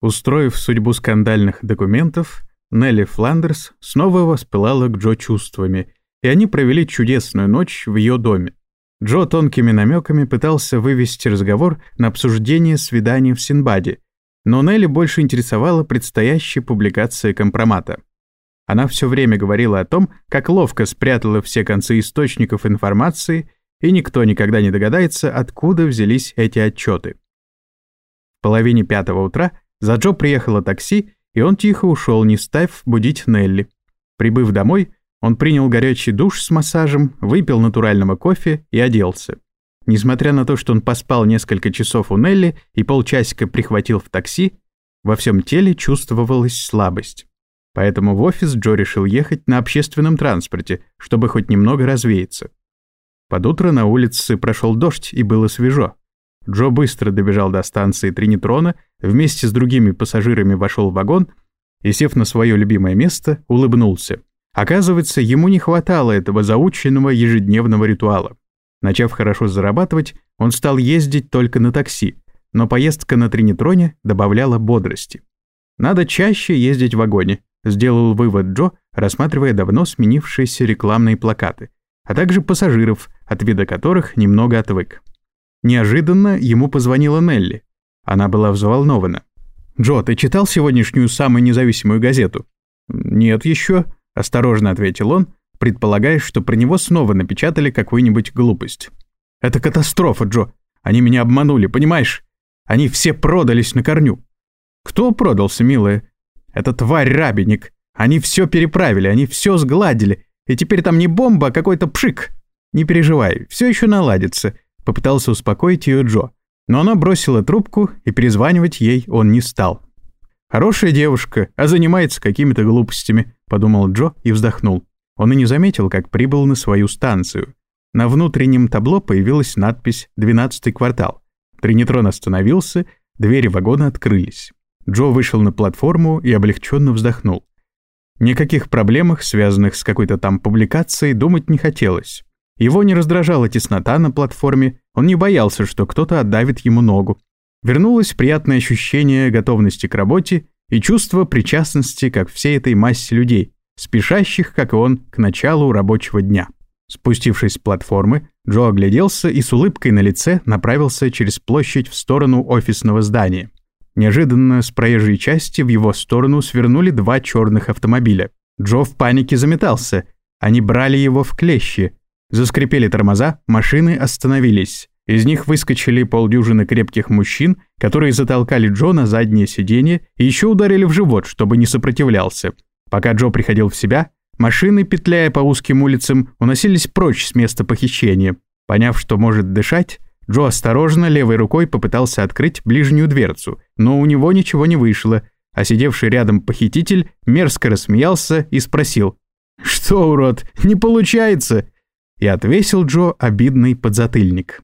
Устроив судьбу скандальных документов, Нелли Фландерс снова воспылала к Джо чувствами, и они провели чудесную ночь в ее доме. Джо тонкими намеками пытался вывести разговор на обсуждение свидания в Синбаде, но Нелли больше интересовала предстоящая публикация компромата. Она все время говорила о том, как ловко спрятала все концы источников информации, и никто никогда не догадается, откуда взялись эти отчеты. В половине пятого утра за Джо приехало такси, и он тихо ушел, не став будить Нелли. Прибыв домой, он принял горячий душ с массажем, выпил натурального кофе и оделся. Несмотря на то, что он поспал несколько часов у Нелли и полчасика прихватил в такси, во всем теле чувствовалась слабость. Поэтому в офис Джо решил ехать на общественном транспорте, чтобы хоть немного развеяться. Под утро на улице прошел дождь и было свежо. Джо быстро добежал до станции Тринитрона, вместе с другими пассажирами вошел в вагон и, сев на свое любимое место, улыбнулся. Оказывается, ему не хватало этого заученного ежедневного ритуала. Начав хорошо зарабатывать, он стал ездить только на такси, но поездка на Тринитроне добавляла бодрости. «Надо чаще ездить в вагоне», — сделал вывод Джо, рассматривая давно сменившиеся рекламные плакаты, а также пассажиров, от вида которых немного отвык. Неожиданно ему позвонила Нелли. Она была взволнована. «Джо, ты читал сегодняшнюю самую независимую газету?» «Нет еще», — осторожно ответил он, предполагая, что про него снова напечатали какую-нибудь глупость. «Это катастрофа, Джо. Они меня обманули, понимаешь? Они все продались на корню». «Кто продался, милая?» «Это тварь Рабиник. Они все переправили, они все сгладили. И теперь там не бомба, а какой-то пшик. Не переживай, все еще наладится. Попытался успокоить ее Джо, но она бросила трубку, и перезванивать ей он не стал. «Хорошая девушка, а занимается какими-то глупостями», — подумал Джо и вздохнул. Он и не заметил, как прибыл на свою станцию. На внутреннем табло появилась надпись «12 квартал». Тринитрон остановился, двери вагона открылись. Джо вышел на платформу и облегченно вздохнул. Никаких проблемах, связанных с какой-то там публикацией, думать не хотелось. Его не раздражала теснота на платформе, он не боялся, что кто-то отдавит ему ногу. Вернулось приятное ощущение готовности к работе и чувство причастности как всей этой массе людей, спешащих, как и он, к началу рабочего дня. Спустившись с платформы, Джо огляделся и с улыбкой на лице направился через площадь в сторону офисного здания. Неожиданно с проезжей части в его сторону свернули два черных автомобиля. Джо в панике заметался. Они брали его в клещи, Заскрипели тормоза, машины остановились. Из них выскочили полдюжины крепких мужчин, которые затолкали Джо на заднее сиденье и еще ударили в живот, чтобы не сопротивлялся. Пока Джо приходил в себя, машины, петляя по узким улицам, уносились прочь с места похищения. Поняв, что может дышать, Джо осторожно левой рукой попытался открыть ближнюю дверцу, но у него ничего не вышло, а сидевший рядом похититель мерзко рассмеялся и спросил. «Что, урод, не получается?» И отвесил Джо обидный подзатыльник.